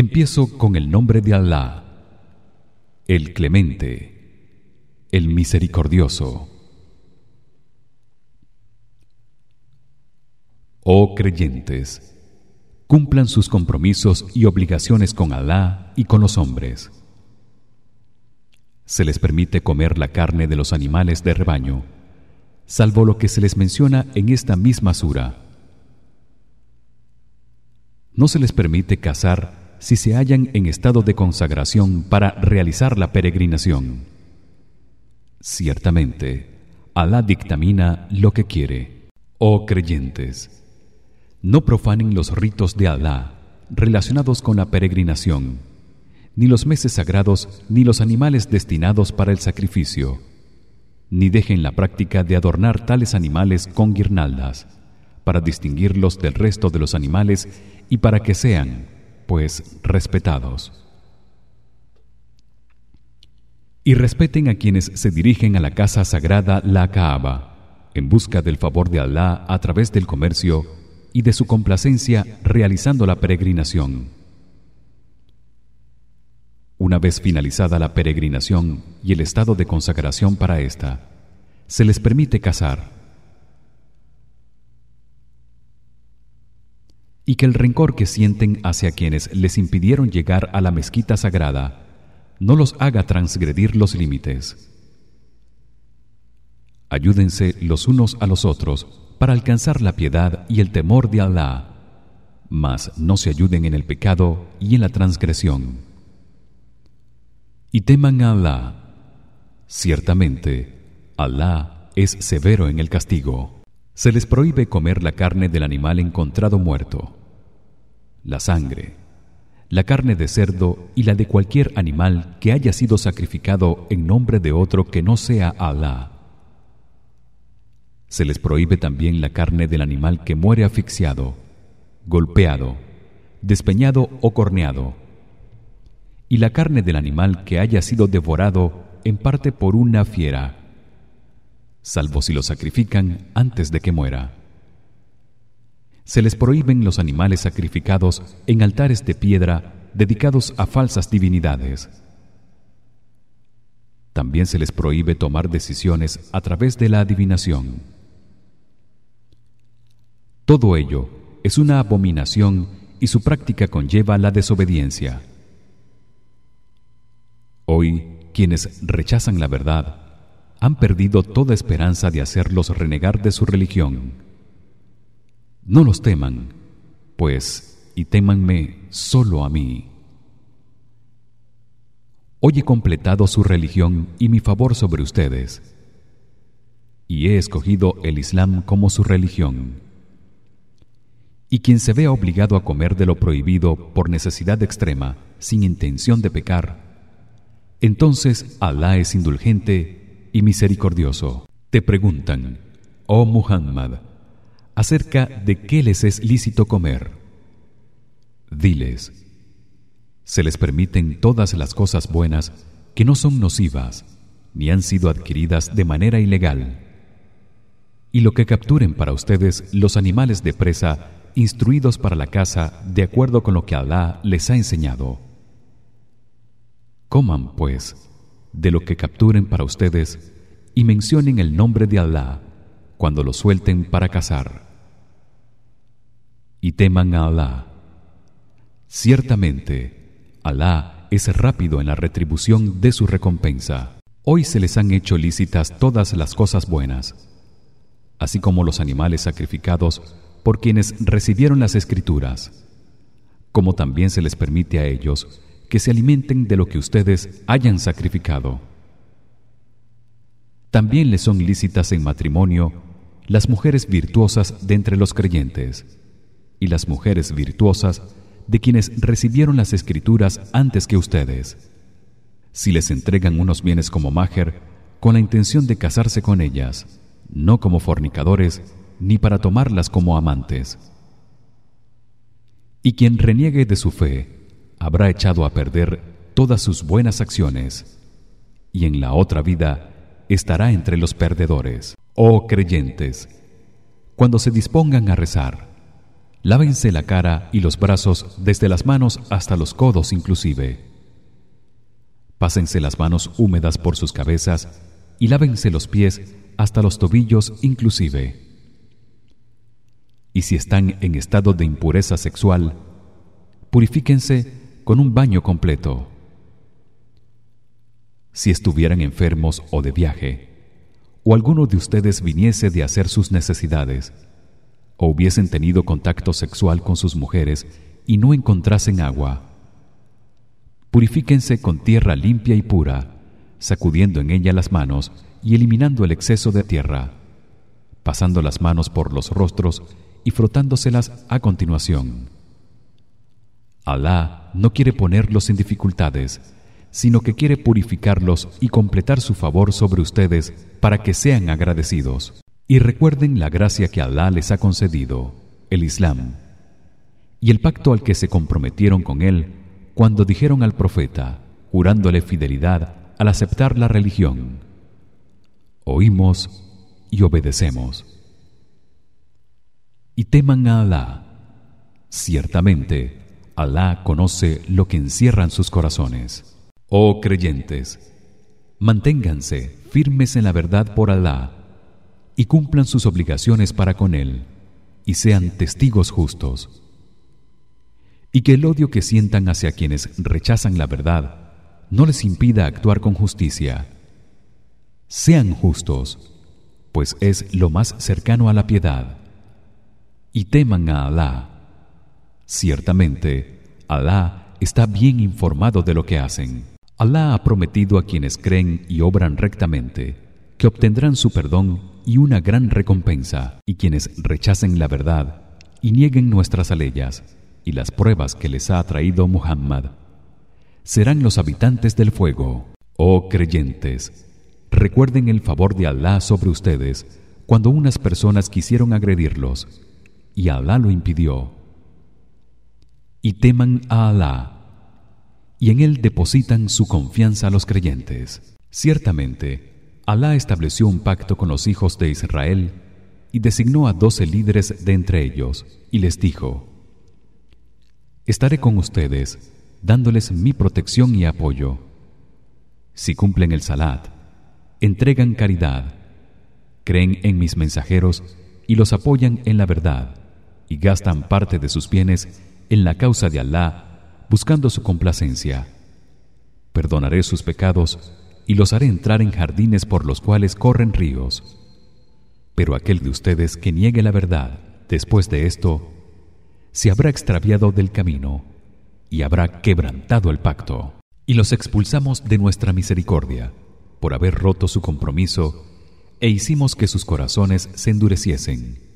Empiezo con el nombre de Allah, el Clemente, el Misericordioso. Oh creyentes, cumplan sus compromisos y obligaciones con Alá y con los hombres. Se les permite comer la carne de los animales de rebaño, salvo lo que se les menciona en esta misma sura. No se les permite cazar si se hallan en estado de consagración para realizar la peregrinación. Ciertamente, Alá dictamina lo que quiere. Oh creyentes, no profanen los ritos de Alá relacionados con la peregrinación, ni los meses sagrados ni los animales destinados para el sacrificio, ni dejen la práctica de adornar tales animales con guirnaldas para distinguirlos del resto de los animales y para que sean, pues, respetados. Y respeten a quienes se dirigen a la casa sagrada la Kaaba en busca del favor de Alá a través del comercio y de su complacencia realizando la peregrinación. Una vez finalizada la peregrinación y el estado de consagración para esta, se les permite casar. Y que el rencor que sienten hacia quienes les impidieron llegar a la mezquita sagrada no los haga transgredir los límites. Ayúdense los unos a los otros para alcanzar la piedad y el temor de Allah mas no se ayuden en el pecado y en la transgresión. Y teman a Allah ciertamente Allah es severo en el castigo. Se les prohíbe comer la carne del animal encontrado muerto la sangre la carne de cerdo y la de cualquier animal que haya sido sacrificado en nombre de otro que no sea Allah se les prohíbe también la carne del animal que muere asfixiado, golpeado, despeñado o corneado, y la carne del animal que haya sido devorado en parte por una fiera, salvo si lo sacrifican antes de que muera. Se les prohíben los animales sacrificados en altares de piedra dedicados a falsas divinidades. También se les prohíbe tomar decisiones a través de la adivinación todo ello es una abominación y su práctica conlleva la desobediencia. Hoy quienes rechazan la verdad han perdido toda esperanza de hacerlos renegar de su religión. No los teman, pues y témanme solo a mí. Hoy he completado su religión y mi favor sobre ustedes, y he escogido el Islam como su religión. Y quien se vea obligado a comer de lo prohibido por necesidad extrema sin intención de pecar entonces Alá es indulgente y misericordioso. Te preguntan oh Muhammad acerca de qué les es lícito comer diles se les permiten todas las cosas buenas que no son nocivas ni han sido adquiridas de manera ilegal y lo que capturen para ustedes los animales de presa instruidos para la caza de acuerdo con lo que Alá les ha enseñado. Coman pues de lo que capturen para ustedes y mencionen el nombre de Alá cuando lo suelten para cazar. Y teman a Alá. Ciertamente, Alá es rápido en la retribución de su recompensa. Hoy se les han hecho lícitas todas las cosas buenas, así como los animales sacrificados por quienes recibieron las escrituras como también se les permite a ellos que se alimenten de lo que ustedes hayan sacrificado también les son lícitas en matrimonio las mujeres virtuosas de entre los creyentes y las mujeres virtuosas de quienes recibieron las escrituras antes que ustedes si les entregan unos bienes como máger con la intención de casarse con ellas no como fornicadores ni para tomarlas como amantes. Y quien reniegue de su fe habrá echado a perder todas sus buenas acciones y en la otra vida estará entre los perdedores. Oh creyentes, cuando se dispongan a rezar, lávense la cara y los brazos desde las manos hasta los codos inclusive. Pásense las manos húmedas por sus cabezas y lávense los pies hasta los tobillos inclusive. Y si están en estado de impureza sexual purifíquense con un baño completo. Si estuvieran enfermos o de viaje o alguno de ustedes viniese de hacer sus necesidades o hubiesen tenido contacto sexual con sus mujeres y no encontrasen agua purifíquense con tierra limpia y pura sacudiendo en ella las manos y eliminando el exceso de tierra pasando las manos por los rostros y frotándoselas a continuación. Alá no quiere ponerlos en dificultades sino que quiere purificarlos y completar su favor sobre ustedes para que sean agradecidos y recuerden la gracia que Alá les ha concedido el Islam. Y el pacto al que se comprometieron con él cuando dijeron al profeta jurándole fidelidad al aceptar la religión oímos y obedecemos. Y teman a Alá. Ciertamente Alá conoce lo que encierran sus corazones. Oh creyentes manténganse firmes en la verdad por Alá y cumplan sus obligaciones para con él y sean testigos justos. Y que el odio que sientan hacia quienes rechazan la verdad no les impida actuar con justicia. Sean justos pues es lo más cercano a la piedad. Y teman a Alá. Ciertamente Alá está bien informado de lo que hacen. Alá ha prometido a quienes creen y obran rectamente que obtendrán su perdón y una gran recompensa. Y quienes rechacen la verdad y nieguen nuestras aleyas y las pruebas que les ha traído Muhammad serán los habitantes del fuego. Oh creyentes recuerden el favor de Alá sobre ustedes cuando unas personas quisieron agredirlos y Alá lo impidió. Y teman a Alá y en él depositan su confianza los creyentes. Ciertamente Alá estableció un pacto con los hijos de Israel y designó a doce líderes de entre ellos y les dijo Estaré con ustedes dándoles mi protección y apoyo. Si cumplen el salat entregan caridad creen en mis mensajeros y los apoyan en la verdad y gastan parte de sus bienes en la causa de Alá buscando su complacencia. Perdonaré sus pecados y los haré entrar en jardines por los cuales corren ríos. Pero aquel de ustedes que niegue la verdad después de esto se habrá extraviado del camino y habrá quebrantado el pacto. Y los expulsamos de nuestra misericordia por haber roto su compromiso e hicimos que sus corazones se endureciesen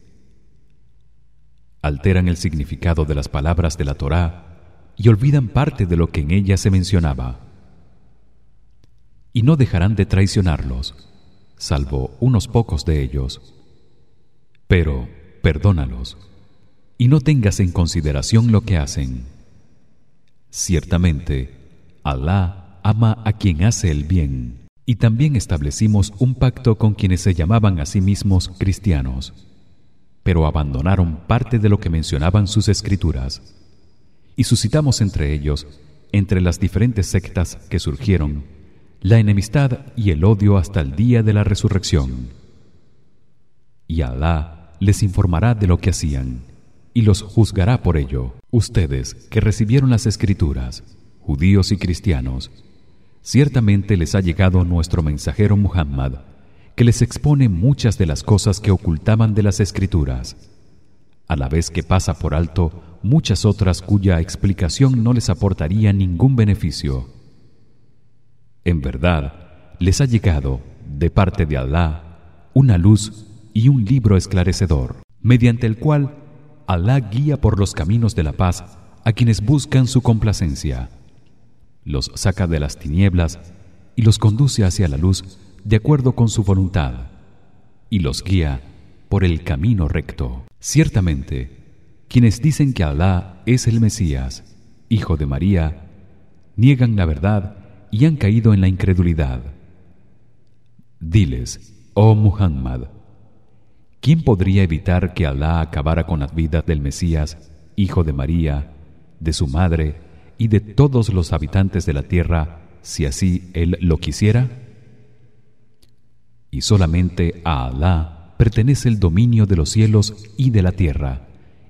alteran el significado de las palabras de la Torá y olvidan parte de lo que en ella se mencionaba y no dejarán de traicionarlos salvo unos pocos de ellos. Pero perdónalos y no tengas en consideración lo que hacen. Ciertamente Alá ama a quien hace el bien y también establecimos un pacto con quienes se llamaban a sí mismos cristianos. Pero abandonaron parte de lo que mencionaban sus escrituras y suscitamos entre ellos entre las diferentes sectas que surgieron la enemistad y el odio hasta el día de la resurrección. Y Alá les informará de lo que hacían y los juzgará por ello. Ustedes que recibieron las escrituras judíos y cristianos ciertamente les ha llegado nuestro mensajero Muhammad que les expone muchas de las cosas que ocultaban de las escrituras a la vez que pasa por alto muchas otras cuya explicación no les aportaría ningún beneficio en verdad les ha llegado de parte de Alá una luz y un libro esclarecedor mediante el cual Alá guía por los caminos de la paz a quienes buscan su complacencia los saca de las tinieblas y los conduce hacia la luz de acuerdo con su voluntad y los guía por el camino recto. Ciertamente, quienes dicen que Alá es el Mesías, hijo de María, niegan la verdad y han caído en la incredulidad. Diles, oh Muhammad, ¿Quién podría evitar que Alá acabara con la vida del Mesías, hijo de María, de su madre y de todos los habitantes de la tierra, si así él lo quisiera? Y solamente a Alá pertenece el dominio de los cielos y de la tierra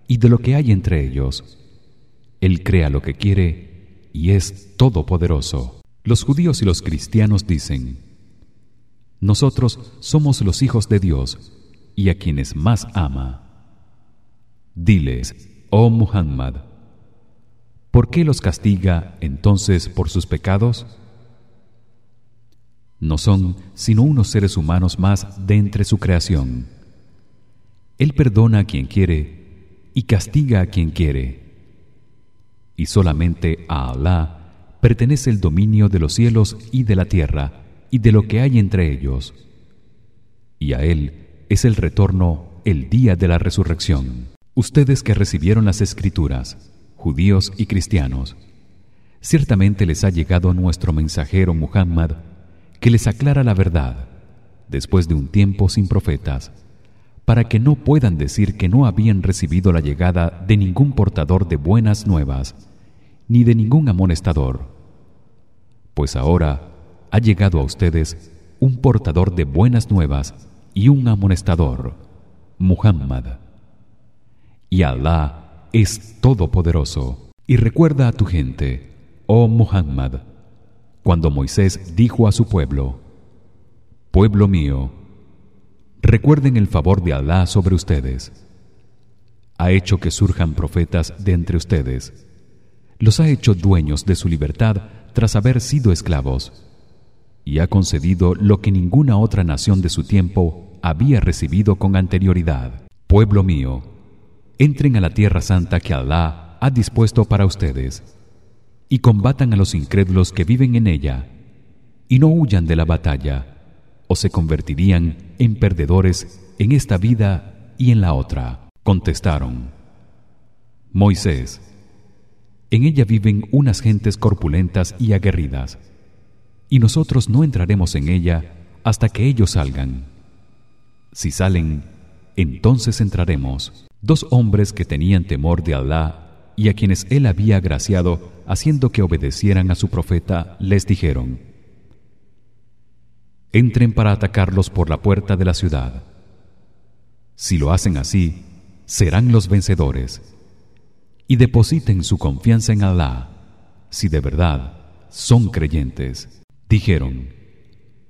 y de lo que hay entre ellos. Él crea lo que quiere y es todopoderoso. Los judíos y los cristianos dicen: Nosotros somos los hijos de Dios y a quienes más ama. Diles, oh Muhammad, ¿por qué los castiga entonces por sus pecados? No son sino unos seres humanos más de entre su creación. Él perdona a quien quiere y castiga a quien quiere. Y solamente a Alá pertenece el dominio de los cielos y de la tierra y de lo que hay entre ellos. Y a él es el retorno el día de la resurrección. Ustedes que recibieron las escrituras, judíos y cristianos, ciertamente les ha llegado nuestro mensajero Muhammad que les aclara la verdad después de un tiempo sin profetas para que no puedan decir que no habían recibido la llegada de ningún portador de buenas nuevas ni de ningún amonestador pues ahora ha llegado a ustedes un portador de buenas nuevas y un amonestador, Muhammad. Y Allah es todopoderoso. Y recuerda a tu gente, oh Muhammad, cuando Moisés dijo a su pueblo: Pueblo mío, recuerden el favor de Allah sobre ustedes. Ha hecho que surjan profetas de entre ustedes. Los ha hecho dueños de su libertad tras haber sido esclavos y ha concedido lo que ninguna otra nación de su tiempo había recibido con anterioridad. Pueblo mío, entren a la tierra santa que Alá ha dispuesto para ustedes y combatan a los incrédulos que viven en ella y no huyan de la batalla o se convertirían en perdedores en esta vida y en la otra. Contestaron: Moisés, en ella viven unas gentes corpulentas y aguerridas y nosotros no entraremos en ella hasta que ellos salgan. Si salen, entonces entraremos. Dos hombres que tenían temor de Alá y a quienes él había agraciado haciendo que obedecieran a su profeta, les dijeron: Entren para atacarlos por la puerta de la ciudad. Si lo hacen así, serán los vencedores. Y depositen su confianza en Alá, si de verdad son creyentes. Dijeron: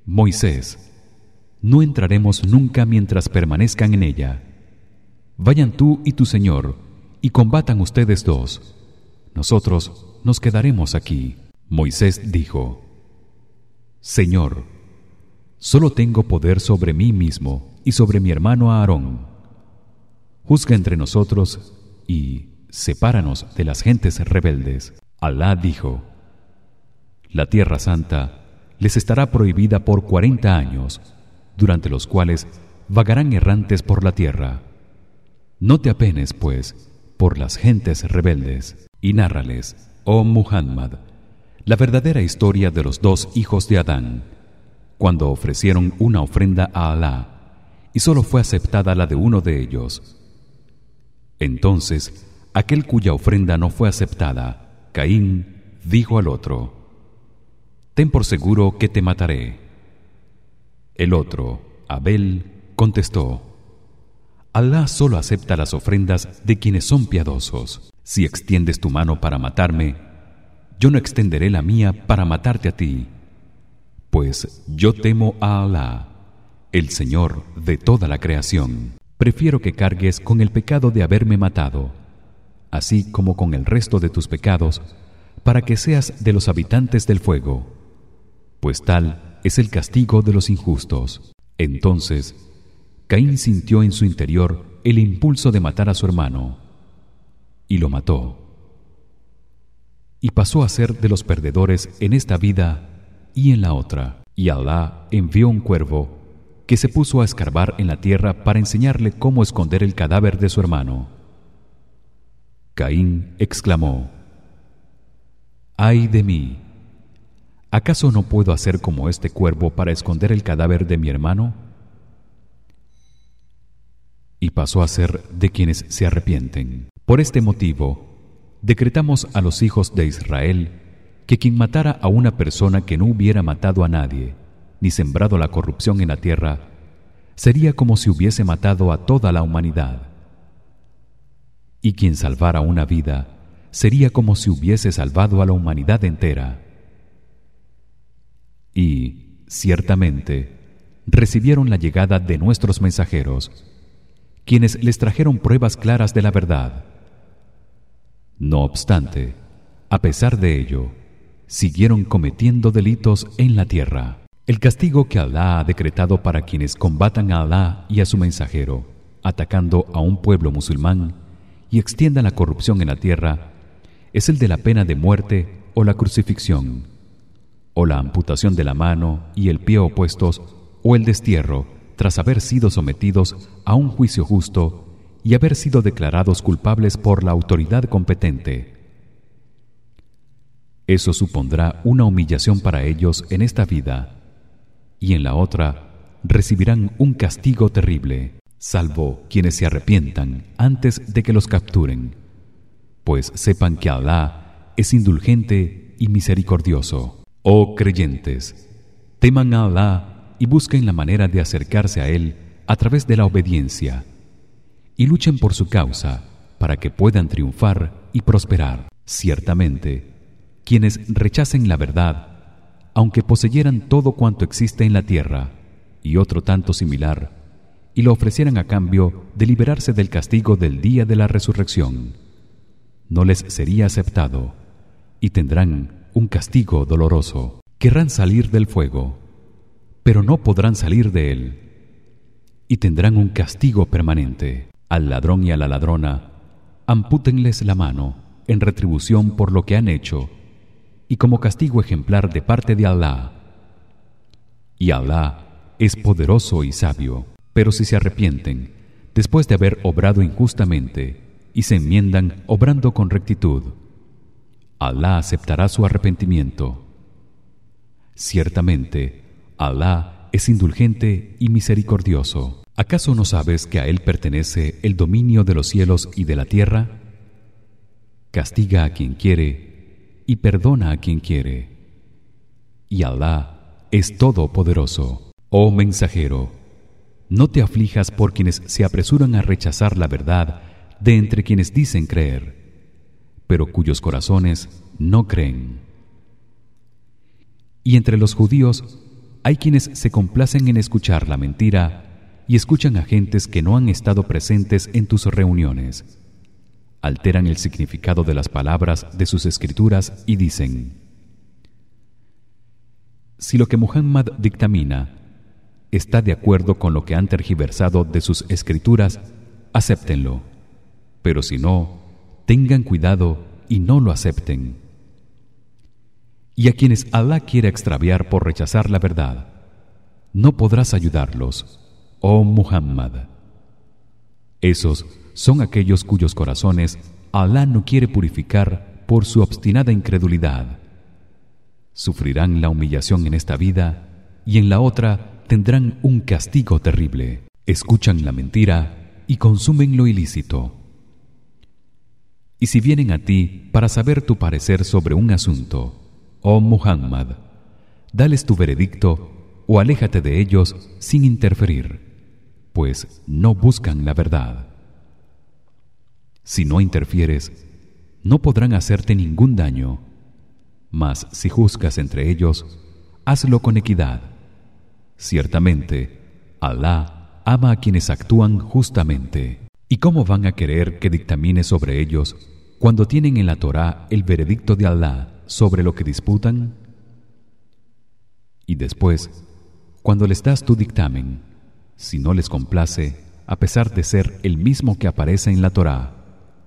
Moisés, no entraremos nunca mientras permanezcan en ella. Vayan tú y tu señor y combatan ustedes dos. Nosotros nos quedaremos aquí. Moisés dijo: Señor, solo tengo poder sobre mí mismo y sobre mi hermano Aarón. Juzga entre nosotros y sepáranos de las gentes rebeldes. Alá dijo: La tierra santa les estará prohibida por cuarenta años durante los cuales vagarán errantes por la tierra no te apenes pues por las gentes rebeldes y nárrales oh Muhammad la verdadera historia de los dos hijos de Adán cuando ofrecieron una ofrenda a Alá y solo fue aceptada la de uno de ellos entonces aquel cuya ofrenda no fue aceptada Caín dijo al otro ten por seguro que te mataré. El otro Abel contestó Alá solo acepta las ofrendas de quienes son piadosos. Si extiendes tu mano para matarme yo no extenderé la mía para matarte a ti. Pues yo temo a Alá el Señor de toda la creación. Prefiero que cargues con el pecado de haberme matado así como con el resto de tus pecados para que seas de los habitantes del fuego pues tal es el castigo de los injustos. Entonces Caín sintió en su interior el impulso de matar a su hermano y lo mató. Y pasó a ser de los perdedores en esta vida y en la otra. Y Alá envió un cuervo que se puso a escarbar en la tierra para enseñarle cómo esconder el cadáver de su hermano. Caín exclamó: Ay de mí, ¿Acaso no puedo hacer como este cuervo para esconder el cadáver de mi hermano? y pasó a ser de quienes se arrepienten. Por este motivo, decretamos a los hijos de Israel que quien matara a una persona que no hubiera matado a nadie ni sembrado la corrupción en la tierra sería como si hubiese matado a toda la humanidad. Y quien salvara una vida sería como si hubiese salvado a la humanidad entera. Y ciertamente recibieron la llegada de nuestros mensajeros, quienes les trajeron pruebas claras de la verdad. No obstante, a pesar de ello, siguieron cometiendo delitos en la tierra. El castigo que Alá ha decretado para quienes combatan a Alá y a su mensajero, atacando a un pueblo musulmán y extiendan la corrupción en la tierra, es el de la pena de muerte o la crucifixión, o la amputación de la mano y el pie opuestos o el destierro tras haber sido sometidos a un juicio justo y haber sido declarados culpables por la autoridad competente. Eso supondrá una humillación para ellos en esta vida y en la otra recibirán un castigo terrible, salvo quienes se arrepientan antes de que los capturen, pues sepan que Alá es indulgente y misericordioso. Oh creyentes, teman a Alá y busquen la manera de acercarse a él a través de la obediencia y luchen por su causa para que puedan triunfar y prosperar. Ciertamente, quienes rechacen la verdad aunque poseyeran todo cuanto existe en la tierra y otro tanto similar y lo ofrecieran a cambio de liberarse del castigo del día de la resurrección. No les sería aceptado y tendrán un castigo doloroso. Querrán salir del fuego pero no podrán salir de él y tendrán un castigo permanente. Al ladrón y a la ladrona ampútenles la mano en retribución por lo que han hecho y como castigo ejemplar de parte de Allah. Y Allah es poderoso y sabio, pero si se arrepienten después de haber obrado injustamente y se enmiendan obrando con rectitud, Allah aceptará su arrepentimiento. Ciertamente, Allah es indulgente y misericordioso. ¿Acaso no sabes que a él pertenece el dominio de los cielos y de la tierra? Castiga a quien quiere y perdona a quien quiere. Y Alá es todopoderoso. Oh mensajero, no te aflijas por quienes se apresuran a rechazar la verdad de entre quienes dicen creer, pero cuyos corazones no creen. Y entre los judíos hay quienes se complacen en escuchar la mentira y escuchan a gentes que no han estado presentes en tus reuniones alteran el significado de las palabras de sus escrituras y dicen Si lo que Muhammad dictamina está de acuerdo con lo que han tergiversado de sus escrituras acéptenlo. Pero si no tengan cuidado y no lo acepten. Y a quienes Allah quiere extraviar por rechazar la verdad no podrás ayudarlos oh Muhammad. Esos son aquellos cuyos corazones Alá no quiere purificar por su obstinada incredulidad. Sufrirán la humillación en esta vida y en la otra tendrán un castigo terrible. Escuchan la mentira y consumen lo ilícito. Y si vienen a ti para saber tu parecer sobre un asunto, oh Muhammad, dales tu veredicto o aléjate de ellos sin interferir, pues no buscan la verdad. Si no interfieres, no podrán hacerte ningún daño. Mas si juzgas entre ellos, hazlo con equidad. Ciertamente, Alá ama a quienes actúan justamente. ¿Y cómo van a querer que dictamine sobre ellos cuando tienen en la Torá el veredicto de Alá sobre lo que disputan? Y después, cuando les das tu dictamen, si no les complace, a pesar de ser el mismo que aparece en la Torá,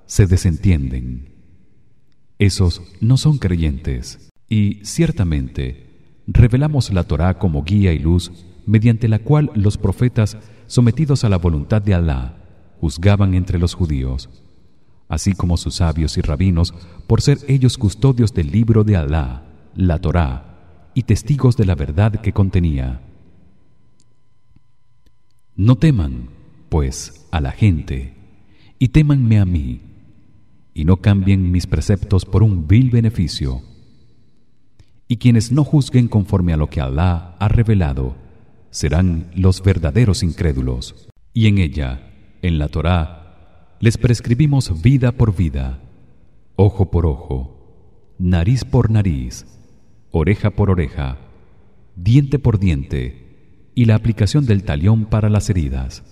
se desentienden. Esos no son creyentes y ciertamente revelamos la Torá como guía y luz mediante la cual los profetas sometidos a la voluntad de Alá juzgaban entre los judíos. Así como sus sabios y rabinos por ser ellos custodios del libro de Alá la Torá y testigos de la verdad que contenía. No teman pues a la gente y témanme a mí y no cambien mis preceptos por un vil beneficio y quienes no juzguen conforme a lo que Alá ha revelado serán los verdaderos incrédulos. Y en ella en la Torá les prescribimos vida por vida ojo por ojo nariz por nariz oreja por oreja diente por diente y la aplicación del talión para las heridas.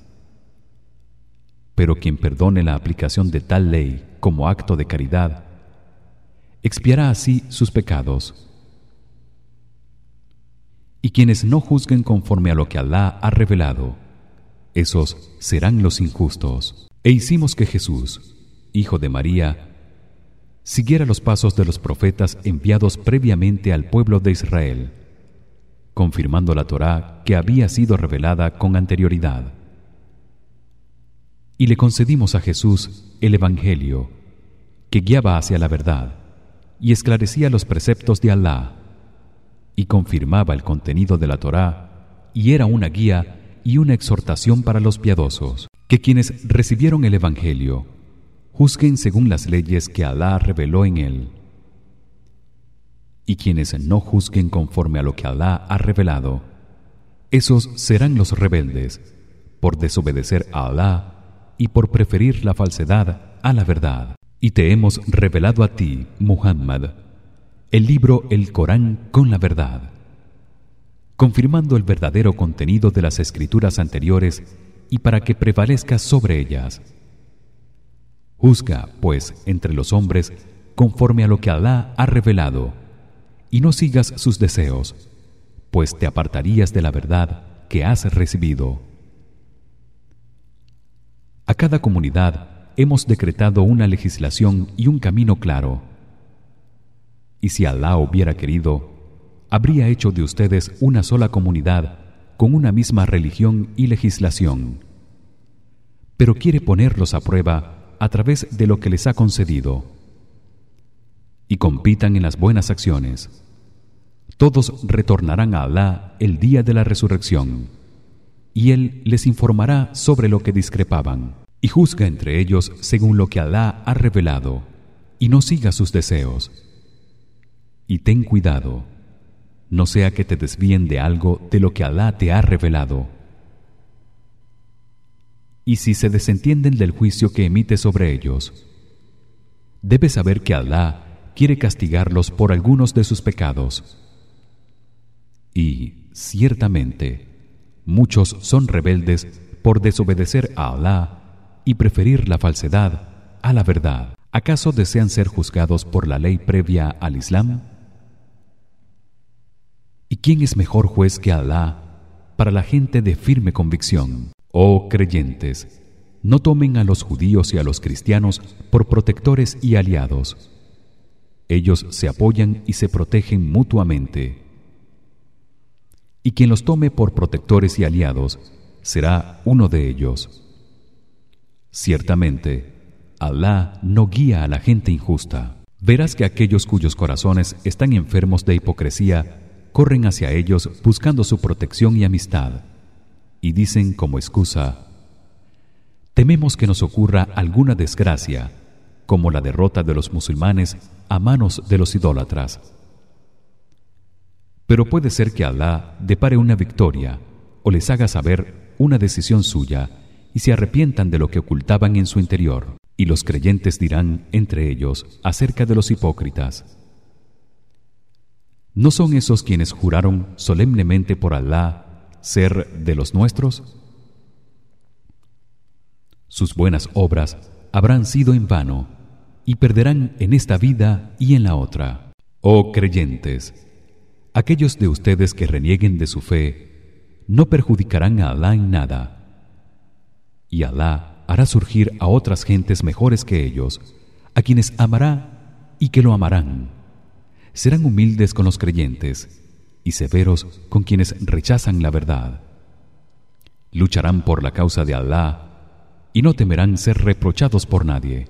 Pero quien perdone la aplicación de tal ley como acto de caridad expiará así sus pecados y quienes no juzguen conforme a lo que Alá ha revelado esos serán los injustos. E hicimos que Jesús hijo de María siguiera los pasos de los profetas enviados previamente al pueblo de Israel confirmando la Torá que había sido revelada con anterioridad. Y le concedimos a Jesús el evangelio que guiaba hacia la verdad y esclarecía los preceptos de Alá y confirmaba el contenido de la Torá y era una guía y una exhortación para los piadosos que quienes recibieron el evangelio juzguen según las leyes que Alá reveló en él y quienes no juzguen conforme a lo que Alá ha revelado esos serán los rebeldes por desobedecer a Alá y por preferir la falsedad a la verdad. Y te hemos revelado a ti, Muhammad, el libro el Corán con la verdad, confirmando el verdadero contenido de las escrituras anteriores y para que prevalezca sobre ellas. Juzga, pues, entre los hombres conforme a lo que Alá ha revelado, y no sigas sus deseos, pues te apartarías de la verdad que has recibido. A cada comunidad hemos decretado una legislación y un camino claro. Y si Alá hubiera querido, habría hecho de ustedes una sola comunidad con una misma religión y legislación. Pero quiere ponerlos a prueba a través de lo que les ha concedido. Y compitan en las buenas acciones. Todos retornarán a Alá el día de la resurrección y él les informará sobre lo que discrepaban y juzga entre ellos según lo que Alá ha revelado y no siga sus deseos y ten cuidado no sea que te desvíen de algo de lo que Alá te ha revelado y si se desentienden del juicio que emite sobre ellos debes saber que Alá quiere castigarlos por algunos de sus pecados y ciertamente muchos son rebeldes por desobedecer a Alá y preferir la falsedad a la verdad. ¿Acaso desean ser juzgados por la ley previa al Islam? ¿Y quién es mejor juez que Alá para la gente de firme convicción? Oh creyentes, no tomen a los judíos y a los cristianos por protectores y aliados. Ellos se apoyan y se protegen mutuamente y quien los tome por protectores y aliados será uno de ellos ciertamente Alá no guía a la gente injusta verás que aquellos cuyos corazones están enfermos de hipocresía corren hacia ellos buscando su protección y amistad y dicen como excusa tememos que nos ocurra alguna desgracia como la derrota de los musulmanes a manos de los idólatras. Pero puede ser que Alá depare una victoria o les haga saber una decisión suya y se arrepientan de lo que ocultaban en su interior. Y los creyentes dirán entre ellos acerca de los hipócritas ¿No son esos quienes juraron solemnemente por Alá ser de los nuestros? Sus buenas obras habrán sido en vano y perderán en esta vida y en la otra. Oh creyentes, aquellos de ustedes que renieguen de su fe no perjudicarán a Alá en nada y Alá hará surgir a otras gentes mejores que ellos a quienes amará y que lo amarán serán humildes con los creyentes y severos con quienes rechazan la verdad. Lucharán por la causa de Alá y no temerán ser reprochados por nadie.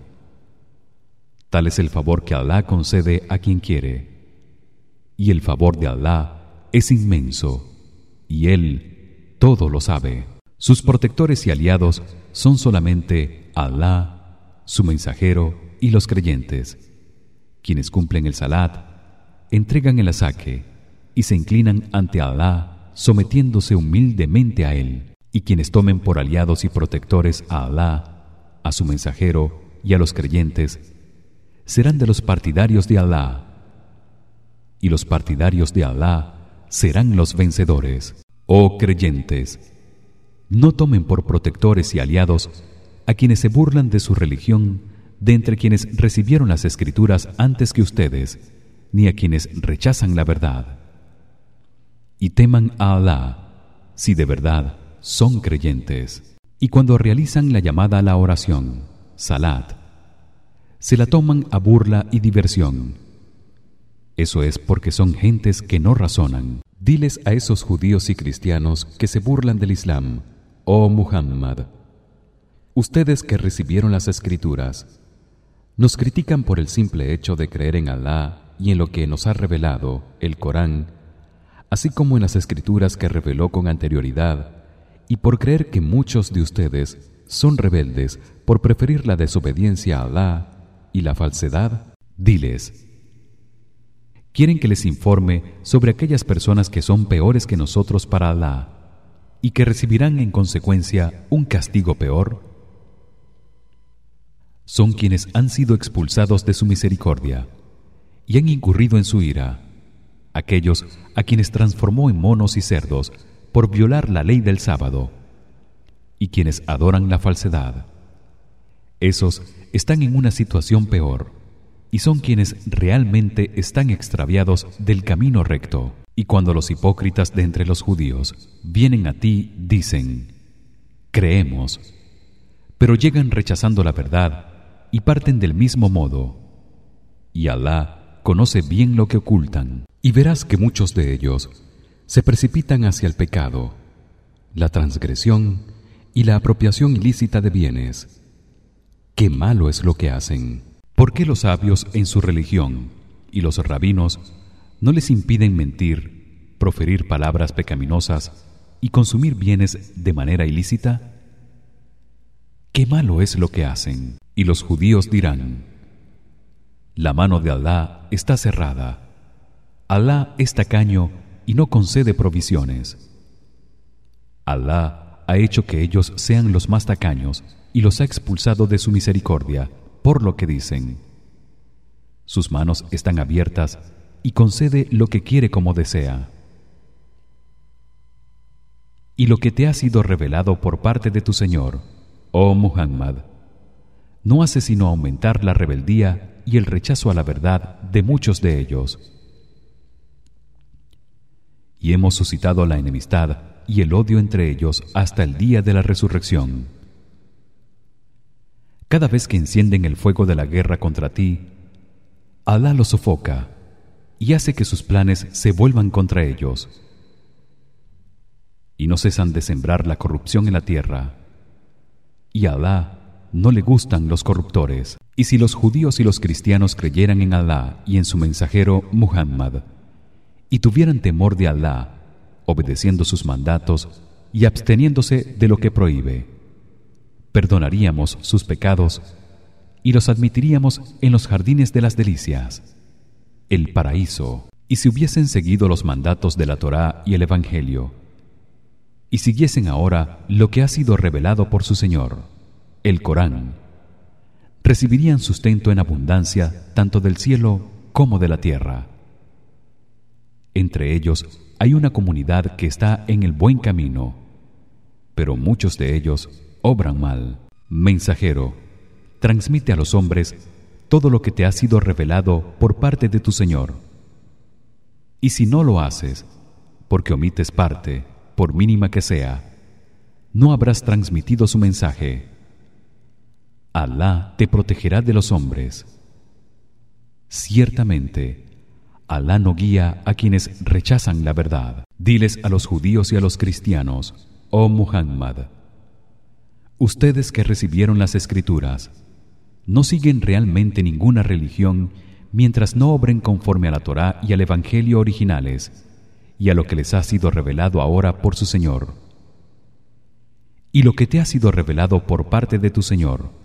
Tal es el favor que Alá concede a quien quiere y el favor de Alá es inmenso y él todo lo sabe. Sus protectores y aliados son solamente Alá, su mensajero y los creyentes, quienes cumplen el salat, entregan el asaque y se inclinan ante Alá, sometiéndose humildemente a él, y quienes tomen por aliados y protectores a Alá, a su mensajero y a los creyentes, serán de los partidarios de Alá. Y los partidarios de Alá serán los vencedores. Oh creyentes, no tomen por protectores y aliados a quienes se burlan de su religión de entre quienes recibieron las escrituras antes que ustedes ni a quienes rechazan la verdad y teman a Alá si de verdad son creyentes. Y cuando realizan la llamada a la oración salat se la toman a burla y diversión. Eso es porque son gentes que no razonan. Diles a esos judíos y cristianos que se burlan del Islam oh Muhammad ustedes que recibieron las escrituras nos critican por el simple hecho de creer en Alá y en lo que nos ha revelado el Corán así como en las escrituras que reveló con anterioridad y por creer que muchos de ustedes son rebeldes por preferir la desobediencia a Alá y la falsedad diles quieren que les informe sobre aquellas personas que son peores que nosotros para Alá y que recibirán en consecuencia un castigo peor son quienes han sido expulsados de su misericordia y han incurrido en su ira. Aquellos a quienes transformó en monos y cerdos por violar la ley del sábado y quienes adoran la falsedad. Esos están en una situación peor y son quienes realmente están extraviados del camino recto. Y cuando los hipócritas de entre los judíos vienen a ti dicen creemos pero llegan rechazando la verdad y parten del mismo modo. Y Alá conoce bien lo que ocultan y verás que muchos de ellos se precipitan hacia el pecado la transgresión y la apropiación ilícita de bienes qué malo es lo que hacen ¿por qué los sabios en su religión y los rabinos no les impiden mentir, proferir palabras pecaminosas y consumir bienes de manera ilícita? Qué malo es lo que hacen. Y los judíos dirán: La mano de Alá está cerrada. Alá es tacaño y no concede provisiones. Alá ha hecho que ellos sean los más tacaños y los ha expulsado de su misericordia por lo que dicen. Sus manos están abiertas y concede lo que quiere como desea. Y lo que te ha sido revelado por parte de tu Señor, oh Muhammad, no hace sino aumentar la rebeldía y el rechazo a la verdad de muchos de ellos. Y hemos suscitado la enemistad y el odio entre ellos hasta el día de la resurrección. Cada vez que encienden el fuego de la guerra contra ti, Alá los sofoca y hace que sus planes se vuelvan contra ellos y no cesan de sembrar la corrupción en la tierra y a Alá no le gustan los corruptores y si los judíos y los cristianos creyeran en Alá y en su mensajero Muhammad y tuvieran temor de Alá obedeciendo sus mandatos y absteniéndose de lo que prohíbe perdonaríamos sus pecados y los admitiríamos en los jardines de las delicias el paraíso. Y si hubiesen seguido los mandatos de la Torá y el evangelio y siguiesen ahora lo que ha sido revelado por su Señor el Corán recibirían sustento en abundancia tanto del cielo como de la tierra entre ellos hay una comunidad que está en el buen camino pero muchos de ellos obran mal mensajero transmite a los hombres todo lo que te ha sido revelado por parte de tu Señor. Y si no lo haces, porque omites parte, por mínima que sea, no habrás transmitido su mensaje. Alá te protegerá de los hombres. Ciertamente, Alá no guía a quienes rechazan la verdad. Diles a los judíos y a los cristianos, oh Muhammad, ustedes que recibieron las escrituras, no siguen realmente ninguna religión mientras no obren conforme a la Torá y al evangelio originales y a lo que les ha sido revelado ahora por su Señor. y lo que te ha sido revelado por parte de tu Señor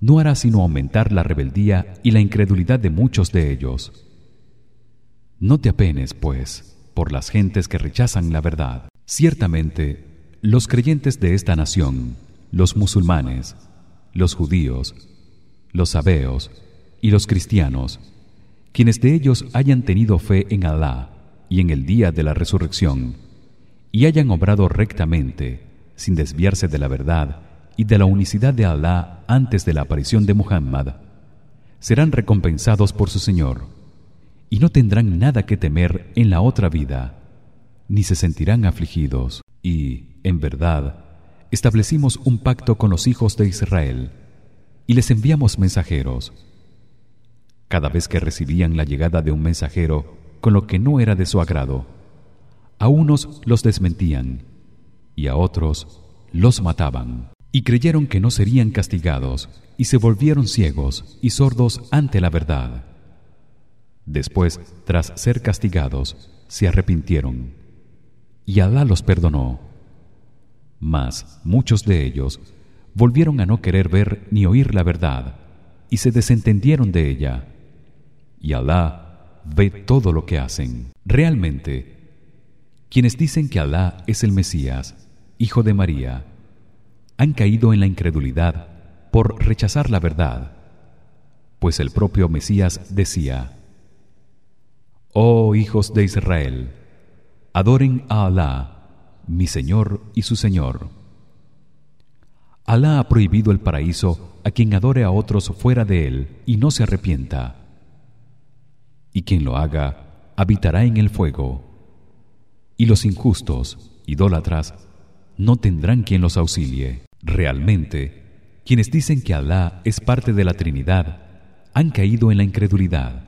no hará sino aumentar la rebeldía y la incredulidad de muchos de ellos. No te apenes pues por las gentes que rechazan la verdad. Ciertamente los creyentes de esta nación los musulmanes los judíos los sabeos y los cristianos quienes de ellos hayan tenido fe en Alá y en el día de la resurrección y hayan obrado rectamente sin desviarse de la verdad y de la unicidad de Alá antes de la aparición de Muhammad serán recompensados por su Señor y no tendrán nada que temer en la otra vida ni se sentirán afligidos. Y en verdad establecimos un pacto con los hijos de Israel y les enviamos mensajeros. Cada vez que recibían la llegada de un mensajero con lo que no era de su agrado a unos los desmentían y a otros los mataban y creyeron que no serían castigados y se volvieron ciegos y sordos ante la verdad. Después tras ser castigados se arrepintieron y Alá los perdonó. Mas muchos de ellos volvieron a no querer ver ni oír la verdad y se desentendieron de ella. Y Alá ve todo lo que hacen. Realmente quienes dicen que Alá es el Mesías hijo de María han caído en la incredulidad por rechazar la verdad pues el propio Mesías decía Oh hijos de Israel adoren a Alá mi Señor y su Señor. Alá ha prohibido el paraíso a quien adore a otros fuera de él y no se arrepienta. Y quien lo haga habitará en el fuego. Y los injustos idólatras no tendrán quien los auxilie. Realmente quienes dicen que Alá es parte de la Trinidad han caído en la incredulidad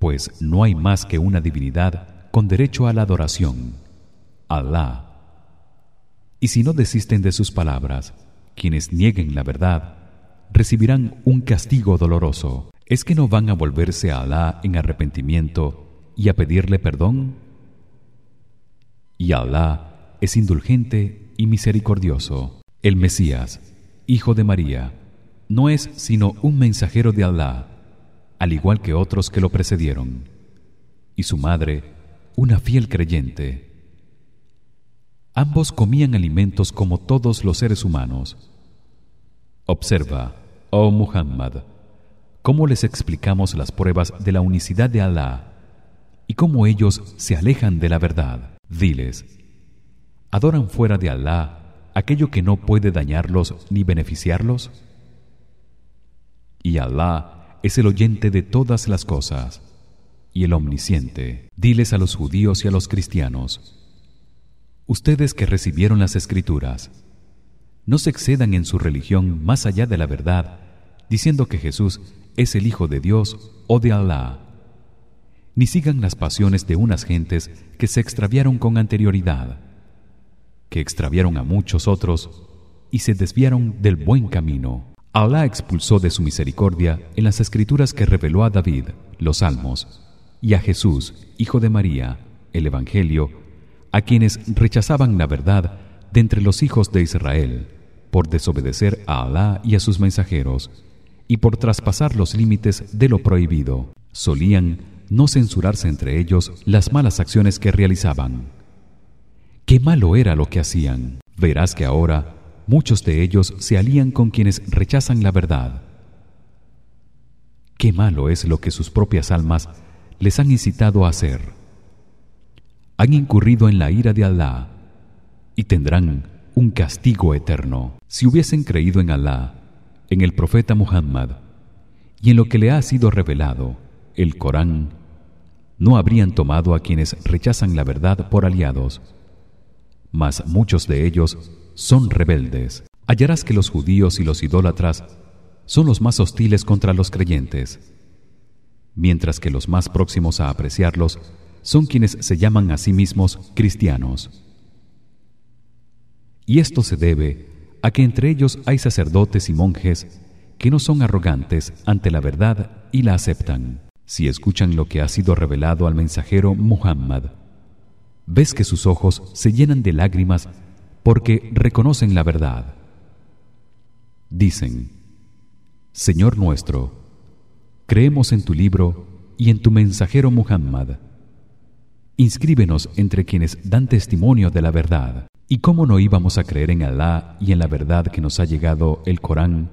pues no hay más que una divinidad con derecho a la adoración Alá. Y si no desisten de sus palabras quienes nieguen la verdad recibirán un castigo doloroso. ¿Es que no van a volverse a Alá en arrepentimiento y a pedirle perdón? Y Alá es indulgente y misericordioso. El Mesías, hijo de María, no es sino un mensajero de Alá, al igual que otros que lo precedieron, y su madre, una fiel creyente. Ambos comían alimentos como todos los seres humanos. Observa, oh Muhammad, cómo les explicamos las pruebas de la unicidad de Alá y cómo ellos se alejan de la verdad. Diles: ¿Adoran fuera de Alá aquello que no puede dañarlos ni beneficiarlos? Y Alá es el oyente de todas las cosas y el omnisciente. Diles a los judíos y a los cristianos: Ustedes que recibieron las escrituras, no se excedan en su religión más allá de la verdad, diciendo que Jesús es el hijo de Dios o de Alá ni sigan las pasiones de unas gentes que se extraviaron con anterioridad que extraviaron a muchos otros y se desviaron del buen camino. Alá expulsó de su misericordia en las escrituras que reveló a David los salmos y a Jesús hijo de María el evangelio a quienes rechazaban la verdad de entre los hijos de Israel por desobedecer a Alá y a sus mensajeros y por traspasar los límites de lo prohibido. Solían no censurarse entre ellos las malas acciones que realizaban qué malo era lo que hacían. Verás que ahora muchos de ellos se alían con quienes rechazan la verdad. Qué malo es lo que sus propias almas les han incitado a hacer. Han incurrido en la ira de Alá y tendrán un castigo eterno. Si hubiesen creído en Alá en el profeta Muhammad y en lo que le ha sido revelado, el Corán, no habrían tomado a quienes rechazan la verdad por aliados, mas muchos de ellos son rebeldes. Hallarás que los judíos y los idólatras son los más hostiles contra los creyentes, mientras que los más próximos a apreciarlos son quienes se llaman a sí mismos cristianos. Y esto se debe a que entre ellos hay sacerdotes y monjes que no son arrogantes ante la verdad y la aceptan. Si escuchan lo que ha sido revelado al mensajero Muhammad, ves que sus ojos se llenan de lágrimas porque reconocen la verdad. Dicen Señor nuestro creemos en tu libro y en tu mensajero Muhammad. Inscríbenos entre quienes dan testimonio de la verdad. Y cómo no íbamos a creer en Alá y en la verdad que nos ha llegado el Corán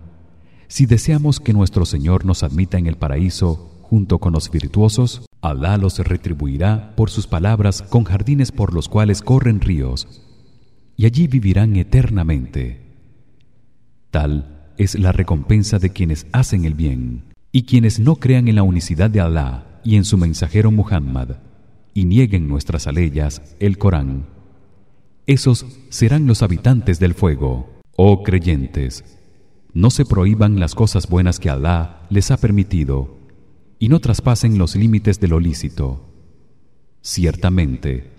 si deseamos que nuestro Señor nos admita en el paraíso junto con los virtuosos Alá los retribuirá por sus palabras con jardines por los cuales corren ríos y allí vivirán eternamente. Tal es la recompensa de quienes hacen el bien y quienes no crean en la unicidad de Alá y en su mensajero Muhammad y nieguen nuestras aleyas el Corán. Esos serán los habitantes del fuego oh creyentes. No se prohíban las cosas buenas que Alá les ha permitido y no traspasen los límites de lo lícito. Ciertamente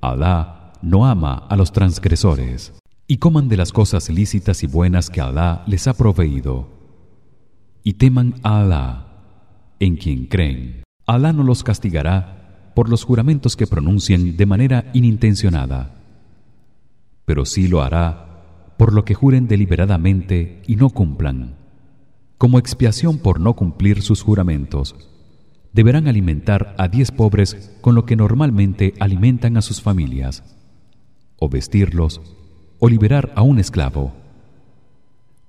Alá no ama a los transgresores y coman de las cosas lícitas y buenas que Alá les ha proveído. Y teman a Alá en quien creen. Alá no los castigará por los juramentos que pronuncien de manera inintencionada pero sí lo hará por lo que juren deliberadamente y no cumplan como expiación por no cumplir sus juramentos deberán alimentar a diez pobres con lo que normalmente alimentan a sus familias o vestirlos o liberar a un esclavo.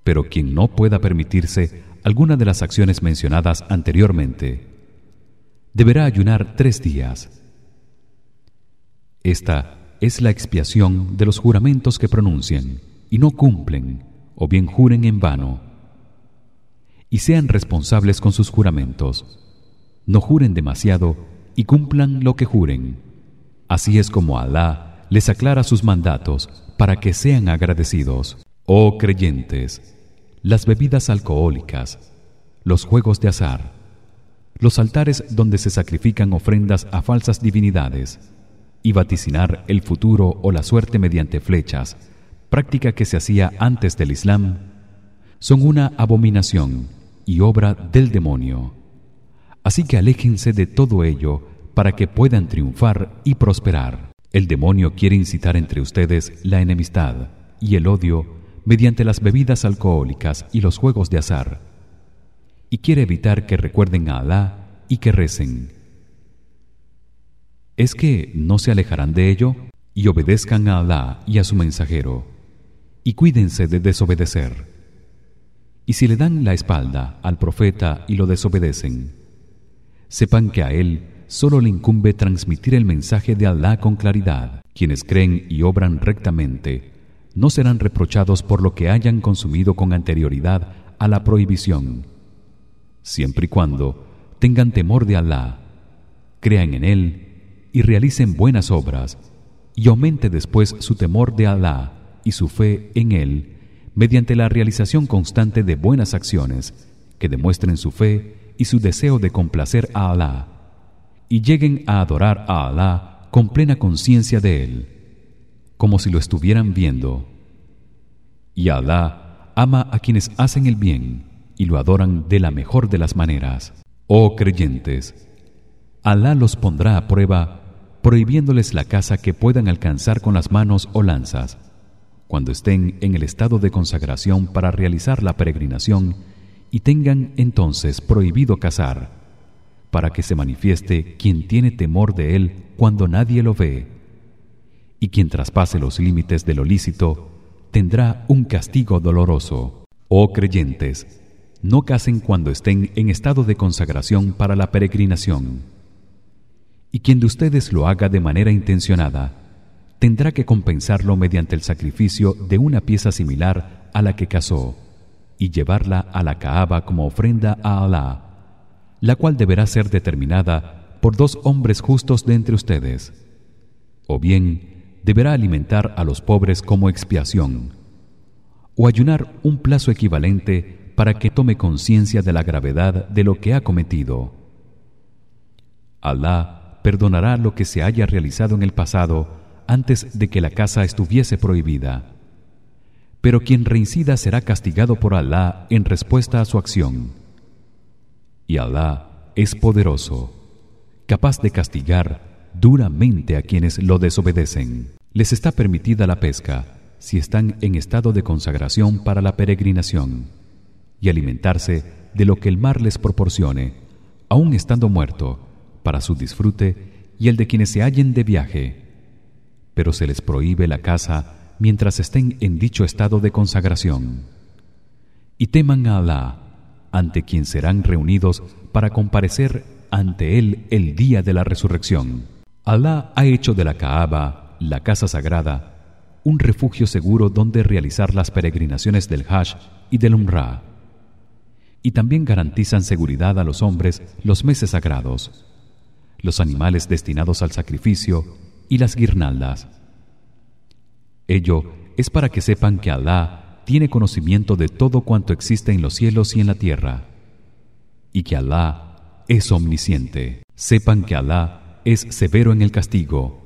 Pero quien no pueda permitirse alguna de las acciones mencionadas anteriormente deberá ayunar tres días. Esta es la expiación de los juramentos que pronuncian y no cumplen o bien juren en vano y sean responsables con sus juramentos. No juren demasiado y cumplan lo que juren. Así es como Alá les aclara sus mandatos para que sean agradecidos. Oh creyentes las bebidas alcohólicas los juegos de azar los altares donde se sacrifican ofrendas a falsas divinidades y vaticinar el futuro o la suerte mediante flechas práctica que se hacía antes del Islam son una abominación y obra del demonio. Así que aléjense de todo ello para que puedan triunfar y prosperar. El demonio quiere incitar entre ustedes la enemistad y el odio mediante las bebidas alcohólicas y los juegos de azar. Y quiere evitar que recuerden a Alá y que recen. ¿Es que no se alejarán de ello y obedezcan a Alá y a su mensajero y cuídense de desobedecer? Y si le dan la espalda al profeta y lo desobedecen sepan que a él solo le incumbe transmitir el mensaje de Alá con claridad. Quienes creen y obran rectamente no serán reprochados por lo que hayan consumido con anterioridad a la prohibición. Siempre y cuando tengan temor de Alá crean en él y realicen buenas obras y aumente después su temor de Alá y su fe en él mediante la realización constante de buenas acciones que demuestren su fe y su deseo de complacer a Alá y lleguen a adorar a Alá con plena conciencia de él como si lo estuvieran viendo. Y Alá ama a quienes hacen el bien y lo adoran de la mejor de las maneras. Oh creyentes Alá los pondrá a prueba prohibiéndoles la caza que puedan alcanzar con las manos o lanzas cuando estén en el estado de consagración para realizar la peregrinación y tengan entonces prohibido cazar para que se manifieste quien tiene temor de él cuando nadie lo ve. Y quien traspase los límites de lo lícito tendrá un castigo doloroso. Oh creyentes no casen cuando estén en estado de consagración para la peregrinación. Y quien de ustedes lo haga de manera intencionada tendrá que compensarlo mediante el sacrificio de una pieza similar a la que cazó y llevarla a la Kaaba como ofrenda a Alá, la cual deberá ser determinada por dos hombres justos de entre ustedes. O bien deberá alimentar a los pobres como expiación o ayunar un plazo equivalente para que tome conciencia de la gravedad de lo que ha cometido. Alá perdonará lo que se haya realizado en el pasado antes de que la casa estuviese prohibida. Pero quien reincida será castigado por Alá en respuesta a su acción. Y Alá es poderoso, capaz de castigar duramente a quienes lo desobedecen. Les está permitida la pesca, si están en estado de consagración para la peregrinación y alimentarse de lo que el mar les proporcione aun estando muerto para su disfrute y el de quienes se hallen de viaje pero se les prohíbe la caza mientras estén en dicho estado de consagración. Y teman a Alá ante quien serán reunidos para comparecer ante él el día de la resurrección. Alá ha hecho de la Kaaba la casa sagrada un refugio seguro donde realizar las peregrinaciones del Hajj y del Umrah. Y también garantizan seguridad a los hombres los meses sagrados, los animales destinados al sacrificio y las guirnaldas. Ello es para que sepan que Alá tiene conocimiento de todo cuanto existe en los cielos y en la tierra, y que Alá es omnisciente. Sepan que Alá es severo en el castigo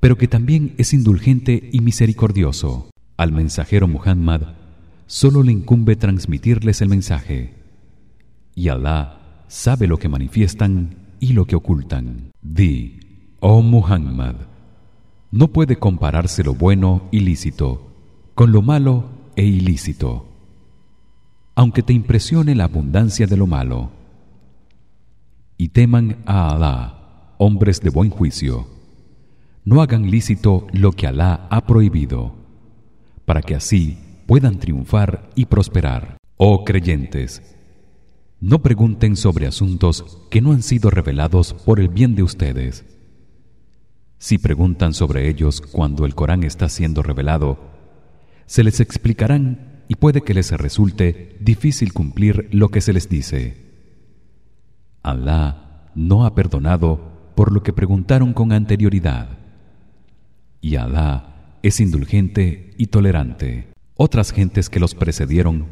pero que también es indulgente y misericordioso. Al mensajero Muhammad solo le incumbe transmitirles el mensaje. Y Alá sabe lo que manifiestan y lo que ocultan. Di, oh Muhammad, no puede compararse lo bueno y lícito con lo malo e ilícito. Aunque te impresione la abundancia de lo malo. Y teman a Alá, hombres de buen juicio no hagan lícito lo que Alá ha prohibido para que así puedan triunfar y prosperar oh creyentes no pregunten sobre asuntos que no han sido revelados por el bien de ustedes si preguntan sobre ellos cuando el Corán está siendo revelado se les explicarán y puede que les resulte difícil cumplir lo que se les dice Alá no ha perdonado por lo que preguntaron con anterioridad y Alá es indulgente y tolerante. Otras gentes que los precedieron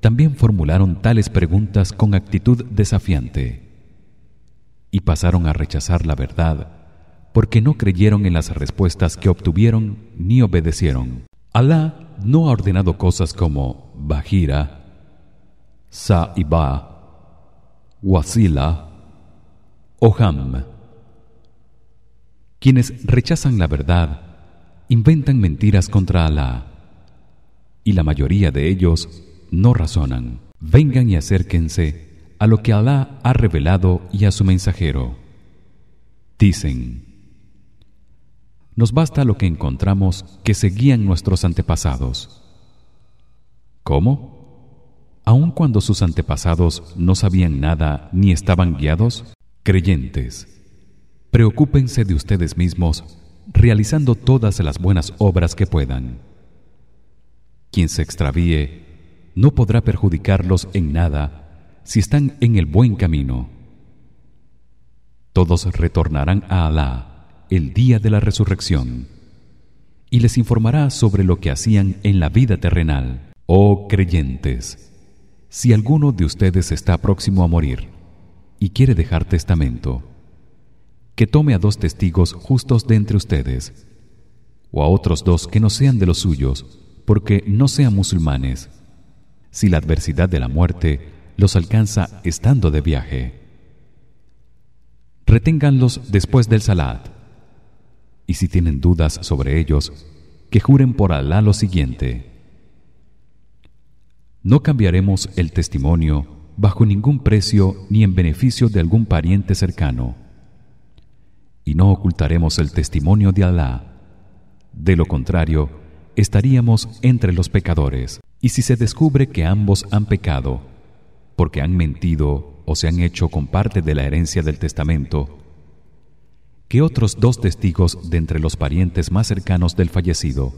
también formularon tales preguntas con actitud desafiante y pasaron a rechazar la verdad porque no creyeron en las respuestas que obtuvieron ni obedecieron. Alá no ha ordenado cosas como Bajira, Sa'iba, Wasila o Ham quienes rechazan la verdad inventan mentiras contra Alá y la mayoría de ellos no razonan. Vengan y acérquense a lo que Alá ha revelado y a su mensajero. Dicen: Nos basta lo que encontramos que seguían nuestros antepasados. ¿Cómo? Aun cuando sus antepasados no sabían nada ni estaban guiados, creyentes Preocúpense de ustedes mismos realizando todas las buenas obras que puedan. Quien se extravíe no podrá perjudicarlos en nada si están en el buen camino. Todos retornarán a Alá el día de la resurrección y les informará sobre lo que hacían en la vida terrenal. Oh creyentes, si alguno de ustedes está próximo a morir y quiere dejar testamento, que tome a dos testigos justos de entre ustedes o a otros dos que no sean de los suyos porque no sean musulmanes si la adversidad de la muerte los alcanza estando de viaje reténganlos después del salat y si tienen dudas sobre ellos que juren por Alá lo siguiente no cambiaremos el testimonio bajo ningún precio ni en beneficio de algún pariente cercano y no ocultaremos el testimonio de Alá. De lo contrario, estaríamos entre los pecadores. Y si se descubre que ambos han pecado, porque han mentido o se han hecho con parte de la herencia del testamento, que otros dos testigos de entre los parientes más cercanos del fallecido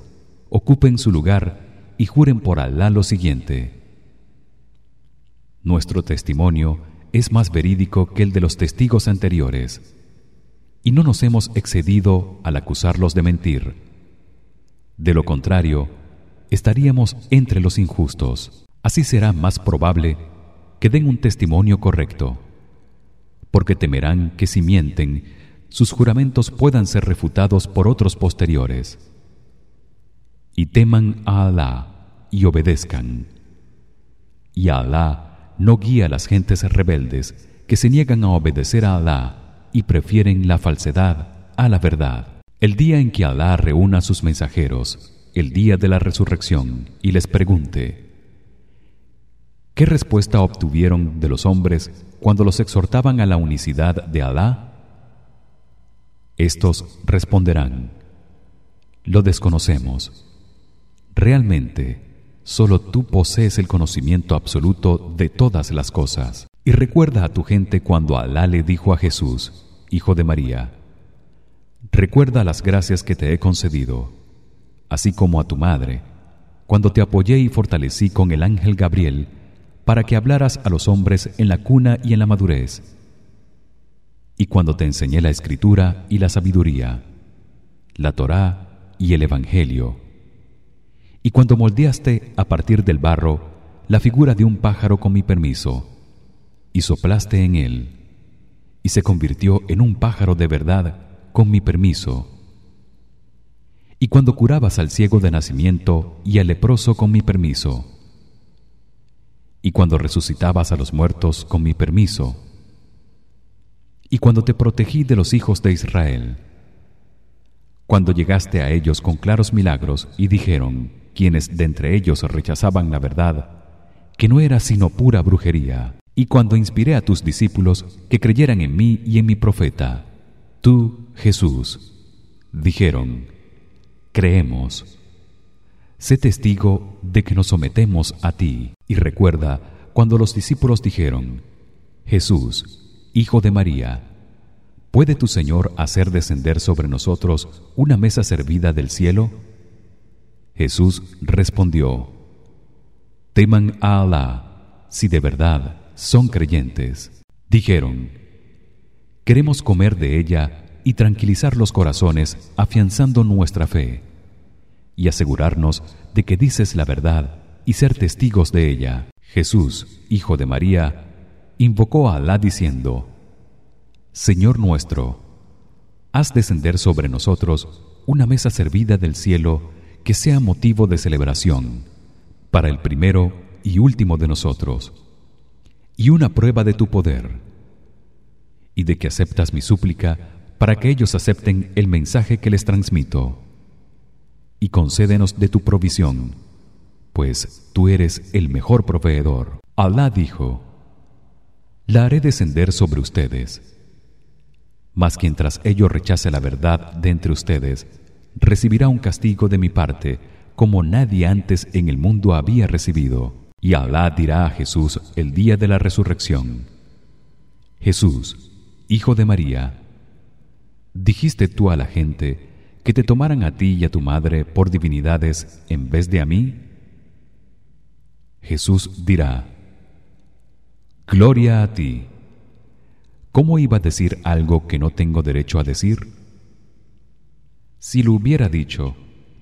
ocupen su lugar y juren por Alá lo siguiente: Nuestro testimonio es más verídico que el de los testigos anteriores y no nos hemos excedido al acusarlos de mentir. De lo contrario, estaríamos entre los injustos. Así será más probable que den un testimonio correcto, porque temerán que si mienten, sus juramentos puedan ser refutados por otros posteriores. Y teman a Alá y obedezcan. Y Alá no guía a las gentes rebeldes que se niegan a obedecer a Alá y prefieren la falsedad a la verdad. El día en que Alá reúna a sus mensajeros el día de la resurrección y les pregunte ¿Qué respuesta obtuvieron de los hombres cuando los exhortaban a la unicidad de Alá? Estos responderán: Lo desconocemos. Realmente, solo tú posees el conocimiento absoluto de todas las cosas. Y recuerda a tu gente cuando Alá le dijo a Jesús, hijo de María: Recuerda las gracias que te he concedido, así como a tu madre, cuando te apoyé y fortalecí con el ángel Gabriel para que hablaras a los hombres en la cuna y en la madurez y cuando te enseñé la escritura y la sabiduría la Torá y el evangelio. Y cuando moldeaste a partir del barro la figura de un pájaro con mi permiso y soplaste en él y se convirtió en un pájaro de verdad con mi permiso. Y cuando curabas al ciego de nacimiento y al leproso con mi permiso y cuando resucitabas a los muertos con mi permiso y cuando te protegí de los hijos de Israel. Cuando llegaste a ellos con claros milagros y dijeron quienes de entre ellos rechazaban la verdad que no era sino pura brujería. Y cuando inspiré a tus discípulos que creyeran en mí y en mi profeta tú Jesús dijeron creemos. Sé testigo de que nos sometemos a ti. Y recuerda cuando los discípulos dijeron Jesús hijo de María ¿puede tu Señor hacer descender sobre nosotros una mesa servida del cielo? Jesús respondió Teman a Alá si de verdad son creyentes dijeron Queremos comer de ella y tranquilizar los corazones afianzando nuestra fe y asegurarnos de que dices la verdad y ser testigos de ella. Jesús, hijo de María, invocó a Alá diciendo: Señor nuestro, haz descender sobre nosotros una mesa servida del cielo que sea motivo de celebración para el primero y último de nosotros y una prueba de tu poder y de que aceptas mi súplica para que ellos acepten el mensaje que les transmito. Y concédenos de tu provisión pues tú eres el mejor proveedor. Alá dijo la haré descender sobre ustedes. Mas quien tras ello rechace la verdad de entre ustedes recibirá un castigo de mi parte como nadie antes en el mundo había recibido. Y Alá dirá a Jesús el día de la resurrección. Jesús hijo de María dijiste tú a la gente que te tomaran a ti y a tu madre por divinidades en vez de a mí. Jesús dirá Gloria a ti ¿Cómo iba a decir algo que no tengo derecho a decir? Si lo hubiera dicho,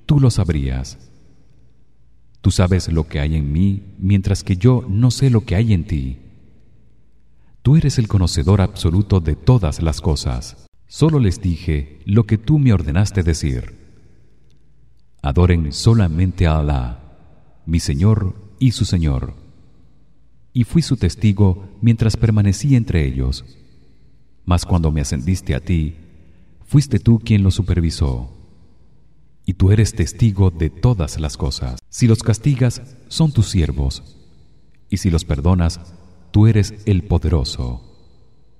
tú lo sabrías. Tú sabes lo que hay en mí, mientras que yo no sé lo que hay en ti. Tú eres el conocedor absoluto de todas las cosas. Solo les dije lo que tú me ordenaste decir. Adoren solamente a Alá, mi Señor y su Señor. Y fui su testigo mientras permanecí entre ellos. Mas cuando me ascendiste a ti, fuiste tú quien lo supervisó. Y tú eres testigo de todas las cosas. Si los castigas, son tus siervos. Y si los perdonas, tú eres el poderoso,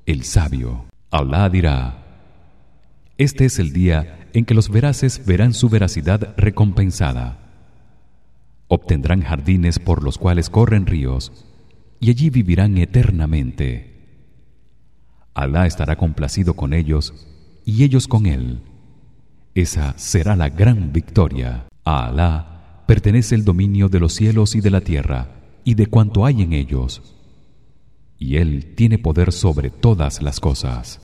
el sabio. Alá dirá: este es el día en que los veraces verán su veracidad recompensada. Obtendrán jardines por los cuales corren ríos y allí vivirán eternamente. Alá estará complacido con ellos y ellos con él. Esa será la gran victoria. A Alá pertenece el dominio de los cielos y de la tierra y de cuanto hay en ellos. Y él tiene poder sobre todas las cosas.